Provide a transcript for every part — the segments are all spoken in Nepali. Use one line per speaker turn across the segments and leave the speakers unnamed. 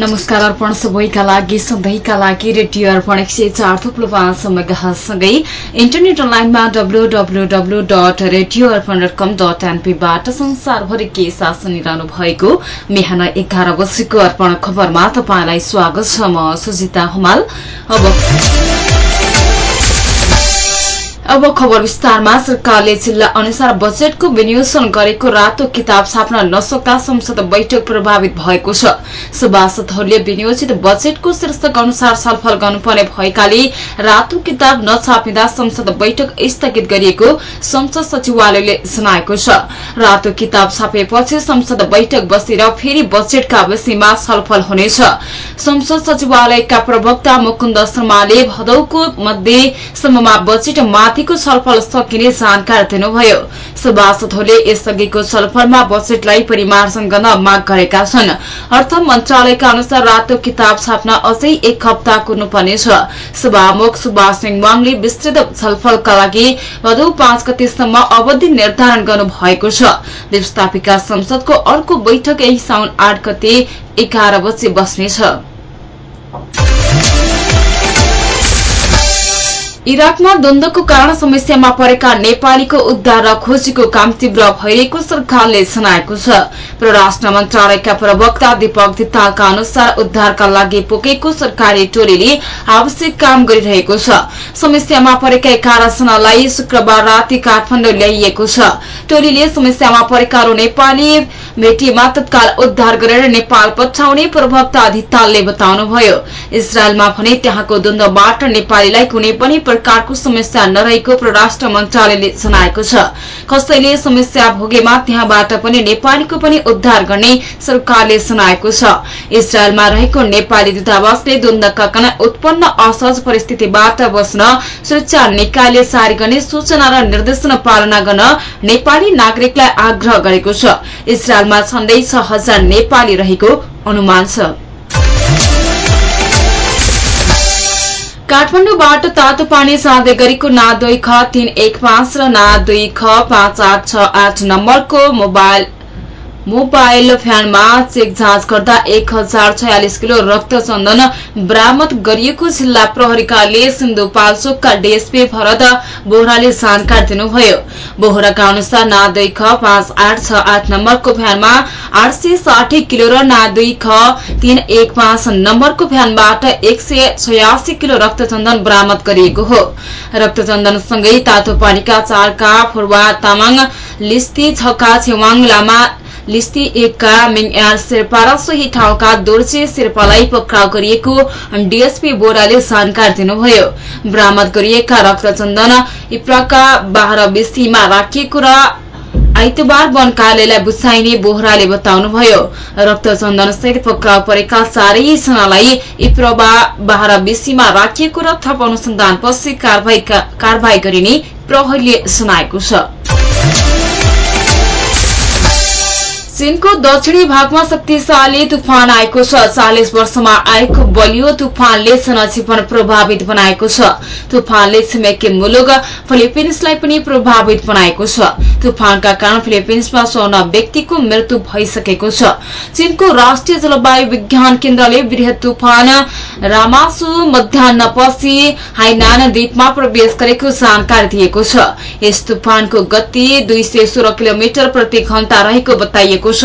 नमस्कार अर्पण सबैका लागि सधैँका लागि रेडियो अर्पण एक सय चार थुप्लो पाँच मेगासँगै इन्टरनेट अनलाइनमा W W W dot radio Arpan dot com dot एनपीबाट संसारभरि के साथ सुनिरहनु भएको बिहान एघार बजेको अर्पण खबरमा तपाईँलाई स्वागत छ। म सुजिता हुमाल। अब खबर विस्तारमा सरकारले जिल्ला अनुसार बजेटको विनियोजन गरेको रातो किताब छाप्न नसक्दा संसद बैठक प्रभावित भएको छ। सभासदहरूले विनियोजित बजेटको शीर्षक अनुसार छलफल गर्नुपर्ने भएकाले रातो किताब नछापिँदा संसद बैठक स्थगित गरिएको संसद सचिवालयले जनाएको छ। रातो किताब छापेपछि संसद बैठक बसेर फेरि बजेटका विषयमा छलफल हुनेछ। संसद सचिवालयका प्रवक्ता मुकुन्द शर्माले भदौको मध्यसम्ममा बजेट माथिको छलफल सकिने जानकारी दिनुभयो। सभासदहरूले यसअघिको छलफलमा बजेटलाई परिमार्जन गर्न माग गरेका छन्। अर्थ मन्त्रालयका अनुसार रातो किताब छाप्न अझै एक हप्ता कुर्नुपर्नेछ सभामुख सुभाष सिंह वाङले विस्तृत छलफलका लागि भदौ पाँच गतेसम्म अवधि निर्धारण गर्नु भएको छ। व्यवस्थापिका संसदको अर्को बैठक यही साउन आठ गते एघार बजे बस्नेछ। इराकमा द्वन्दको कारण समस्यामा परेका नेपालीको उद्धार र खोजीको काम तीव्र भइरहेको सरकारले जनाएको छ। परराष्ट्र मन्त्रालयका प्रवक्ता दीपक धितालका अनुसार उद्धारका लागि पुगेको सरकारी टोलीले आवश्यक काम गरिरहेको छ। समस्यामा परेका एघारजनालाई शुक्रबार राति काठमाडौँ ल्याइएको छ। टोलीले समस्यामा परेका नेपाली भेटिएमा तत्काल उद्धार गरेर नेपाल पठाउने प्रवक्ता धितालले बताउनुभयो। इजरायलमा भने त्यहाँको द्वन्द्वबाट नेपालीलाई कुनै पनि प्रकारको समस्या नरहेको परराष्ट्र मन्त्रालयले जनाएको छ। कसैले समस्या भोगेमा त्यहाँबाट पनि नेपालीको पनि उद्धार गर्ने सरकारले जनाएको छ। इजरायलमा रहेको नेपाली दूतावासले द्वन्दका कारण उत्पन्न असहज परिस्थितिबाट बस्न सुरक्षा निकायले जारी गर्ने सूचना र निर्देशन पालना गर्न नेपाली नागरिकलाई आग्रह गरेको छ। इजरायलमा झण्डै छ हजार नेपाली रहेको अनुमान छ। काठमाडौँबाट तातो पानी साँदै गरेको ना दुई ख तीन एक पाँच र ना दुई ख पाँच आठ छ आठ नम्बरको मोबाइल मोबाइल भ्यानमा चेक जाँच गर्दा एक हजार छयालिस किलो रक्तचन्दन बरामद गरिएको जिल्ला प्रहरीकाले सिन्धुपाल्चोकका डिएसपी भरत बोहराले जानकारी दिनुभयो। बोहराका अनुसार ना दुई ख पाँच आठ छ आठ नम्बरको भ्यानमा आठ सय साठी किलो र ना दुई ख तीन एक पाँच नम्बरको भ्यानबाट एक सय छयासी किलो रक्तचन्दन बरामद गरिएको हो। रक्तचन्दनसँगै तातो पानीका चारका फुर्वा तामाङ लिस्ती छका छेवाङ लामा लिस्ती एकका मिङयार शेर्पा र सोही ठाउँका दोर्जे शेर्पालाई पक्राउ गरिएको डीएसपी बोराले जानकारी दिनुभयो। बरामद गरिएका रक्तचन्दन इप्राका बाह्र बेसीमा राखिएको र आइतबार वन कार्यालयलाई बुझाइने बोहराले बताउनुभयो। रक्तचन्दन सहित पक्राउ परेका चारैजनालाई इप्रबा बाह्र बेसीमा राखिएको र थप अनुसन्धानपछि कारवाही गरिने प्रहरीले जनाएको छ। चीनको दक्षिणी भागमा शक्तिशाली तुफान आएको छ। चालिस वर्षमा आएको बलियो तुफानले जनजीवन प्रभावित बनाएको छ। तुफानले छिमेकी मुलुक फिलिपिन्सलाई पनि प्रभावित बनाएको छ। तुफानका कारण फिलिपिन्समा सोह्र व्यक्तिको मृत्यु भइसकेको छ। चीनको राष्ट्रिय जलवायु विज्ञान केन्द्रले वृहत तुफान रामासु मध्याहपछि हाइनान द्वीपमा प्रवेश गरेको जानकारी दिएको छ। यस तुफानको गति दुई सय सोह्र किलोमिटर प्रति घण्टा रहेको बताइएको छ।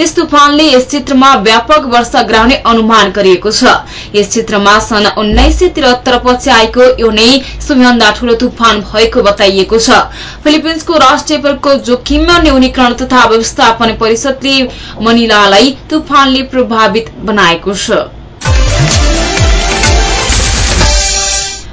यस तुफानले यस क्षेत्रमा व्यापक वर्षा गराउने अनुमान गरिएको छ। यस क्षेत्रमा सन् उन्नाइस सय त्रिहत्तर पछि आएको यो नै सबैभन्दा ठूलो तुफान भएको बताइएको छ। फिलिपिन्सको राष्ट्रिय प्रको जोखिम न्यूनीकरण तथा व्यवस्थापन परिषदले मनिलालाई तुफानले प्रभावित बनाएको छ।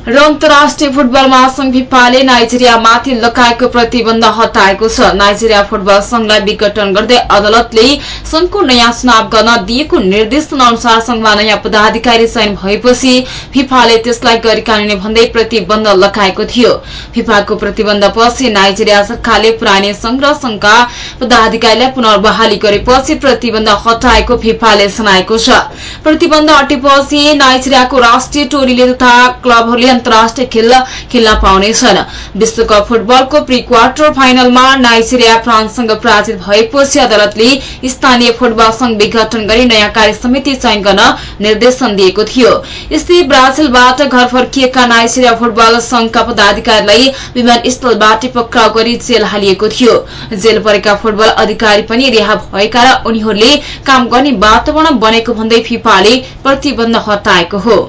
र अन्तर्राष्ट्रिय फुटबल महासंघ फिफाले नाइजेरियामाथि लगाएको प्रतिबन्ध हटाएको छ। नाइजेरिया फुटबल संघलाई विघटन गर्दै अदालतले संघको नयाँ चुनाव गर्न दिएको निर्देशन अनुसार संघमा नयाँ पदाधिकारी चयन भएपछि फिफाले त्यसलाई गैर कानूनी भन्दै प्रतिबन्ध लगाएको थियो। फिफाको प्रतिबन्धपछि नाइजेरिया सरकारले पुरानै संघ र संघका पदाधिकारीलाई पुनर्बहाली गरेपछि प्रतिबन्ध हटाएको फिफाले जनाएको छ। प्रतिबन्ध हटेपछि नाइजेरियाको राष्ट्रिय टोलीले तथा क्लबहरूले अन्तर्राष्ट्रिय खेल खेल्न पाउनेछन्। विश्वकप फुटबलको प्री क्वार्टर फाइनलमा नाइजेरिया फ्रान्ससँग पराजित भएपछि अदालतले स्थानीय फुटबल संघ विघटन गरी नयाँ कार्य समिति चयन गर्न निर्देशन दिएको थियो। यस्तै ब्राजिलबाट घर फर्किएका नाइजेरिया फुटबल संघका पदाधिकारीलाई विमानस्थलबाट पक्राउ गरी जेल हालिएको थियो। जेल परेका फुटबल अधिकारी पनि रिहा भएका र उनीहरूले काम गर्ने वातावरण बनेको भन्दै फिफाले प्रतिबन्ध हटाएको हो।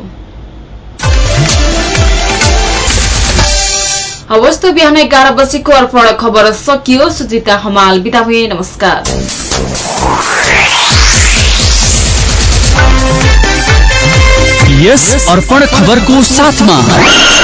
हवस् त बिहान एघार बजेको अर्पण खबर सकियो। सुजिता हमाल बिदा भए नमस्कार।
यस अर्पण खबरको साथमा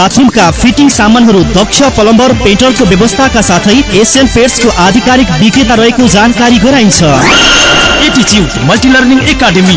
बाथरुमका फिटिङ सामानहरू दक्ष प्लम्बर पेट्रोलको व्यवस्थाका साथै एसियन पेट्सको आधिकारिक विक्रेता रहेको जानकारी गराइन्छ।
एटिच्युट मल्टिलर्निङ एकाडेमी